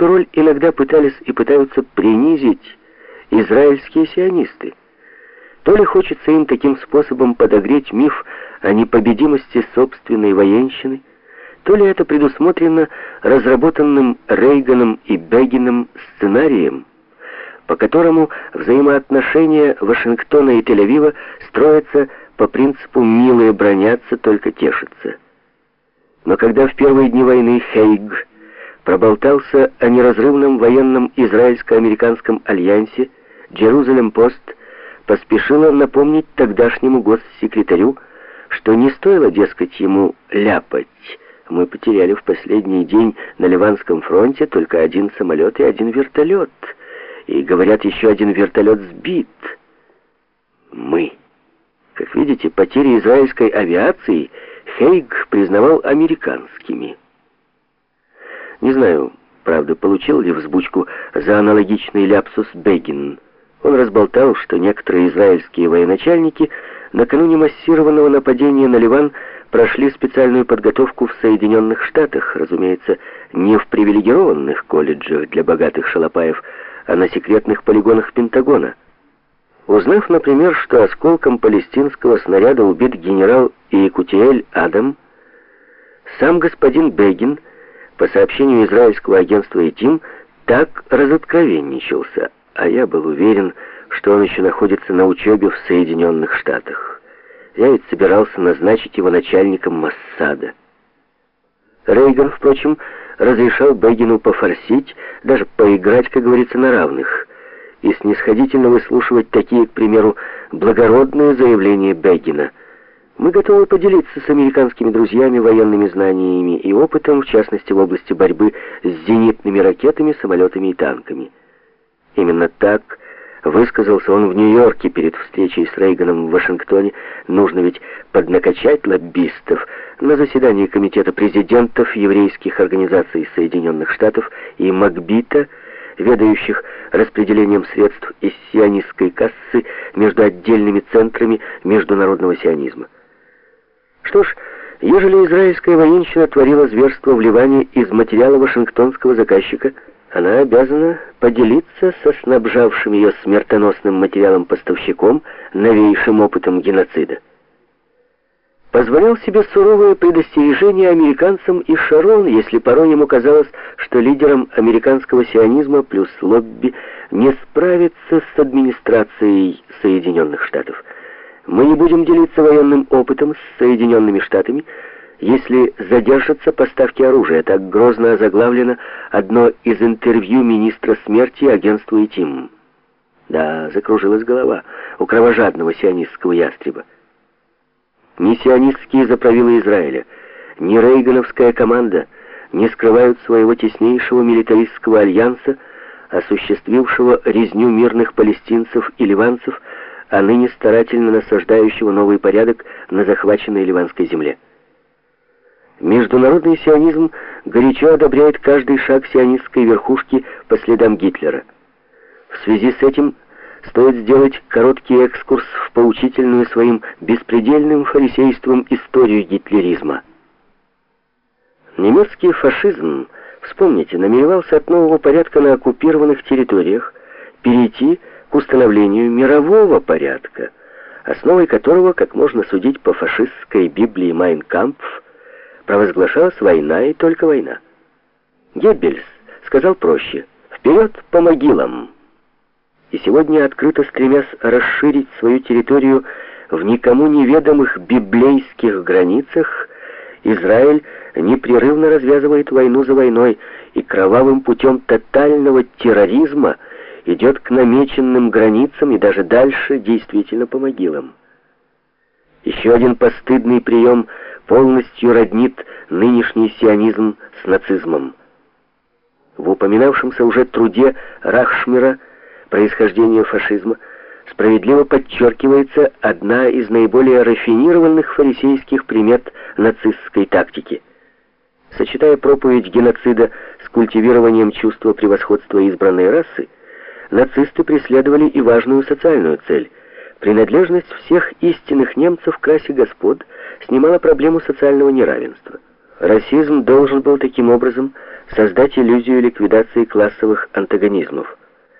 Эту роль иногда пытались и пытаются принизить израильские сионисты. То ли хочется им таким способом подогреть миф о непобедимости собственной военщины, то ли это предусмотрено разработанным Рейганом и Бегином сценарием, по которому взаимоотношения Вашингтона и Тель-Авива строятся по принципу «милые бронятся, только тешатся». Но когда в первые дни войны Хейг проболтался о неразрывном военном израильско-американском альянсе, Джерузалем-Пост поспешила напомнить тогдашнему госсекретарю, что не стоило, дескать, ему ляпать. Мы потеряли в последний день на Ливанском фронте только один самолет и один вертолет. И, говорят, еще один вертолет сбит. Мы. Как видите, потери израильской авиации Хейг признавал американскими. Не знаю, правда, получил ли взбучку за аналогичный ляпсус Бегин. Он разболтал, что некоторые израильские военачальники накануне массированного нападения на Ливан прошли специальную подготовку в Соединенных Штатах, разумеется, не в привилегированных колледжах для богатых шалопаев, а на секретных полигонах Пентагона. Узнав, например, что осколком палестинского снаряда убит генерал Иекутиэль Адам, сам господин Бегин, по сообщению израильского агентства «Итим», так разоткровенничался, а я был уверен, что он еще находится на учебе в Соединенных Штатах. Я ведь собирался назначить его начальником Массада. Рейган, впрочем, разрешал Бегину пофорсить, даже поиграть, как говорится, на равных, и снисходительно выслушивать такие, к примеру, благородные заявления Бегина. Мы готовы поделиться с американскими друзьями военными знаниями и опытом, в частности в области борьбы с зенитными ракетами, самолетами и танками. Именно так высказался он в Нью-Йорке перед встречей с Рейганом в Вашингтоне. Нужно ведь поднакачать лоббистов на заседании Комитета президентов еврейских организаций Соединенных Штатов и Макбита, ведающих распределением средств из сионистской кассы между отдельными центрами международного сионизма. Что ж, ежели израильская военщина творила зверство в Ливане из материала вашингтонского заказчика, она обязана поделиться со снабжавшим ее смертоносным материалом поставщиком новейшим опытом геноцида. Позволял себе суровое предостережение американцам и Шарон, если порой ему казалось, что лидером американского сионизма плюс лобби не справится с администрацией Соединенных Штатов. Мы не будем делиться военным опытом с Соединенными Штатами, если задержатся поставки оружия. Так грозно озаглавлено одно из интервью министра смерти агентству ИТИМ. Да, закружилась голова у кровожадного сионистского ястреба. Ни сионистские заправилы Израиля, ни рейгановская команда не скрывают своего теснейшего милитаристского альянса, осуществившего резню мирных палестинцев и ливанцев, а ныне старательно насаждающего новый порядок на захваченной ливанской земле. Международный сионизм горячо одобряет каждый шаг сионистской верхушки по следам Гитлера. В связи с этим стоит сделать короткий экскурс в поучительную своим беспредельным фарисейством историю гитлеризма. Немецкий фашизм, вспомните, намеревался от нового порядка на оккупированных территориях перейти к установлению мирового порядка, основой которого, как можно судить по фашистской Библии «Майн Кампф», провозглашалась война и только война. Геббельс сказал проще «Вперед по могилам!» И сегодня, открыто стремясь расширить свою территорию в никому неведомых библейских границах, Израиль непрерывно развязывает войну за войной и кровавым путем тотального терроризма идет к намеченным границам и даже дальше действительно по могилам. Еще один постыдный прием – полностью роднит нынешний сионизм с нацизмом. В упоминавшемся уже труде Рахшмера «Происхождение фашизма» справедливо подчеркивается одна из наиболее рафинированных фарисейских примет нацистской тактики. Сочетая проповедь геноцида с культивированием чувства превосходства избранной расы, нацисты преследовали и важную социальную цель – Принадлежность всех истинных немцев к расе господ снимала проблему социального неравенства. Расизм должен был таким образом создать иллюзию ликвидации классовых антагонизмов.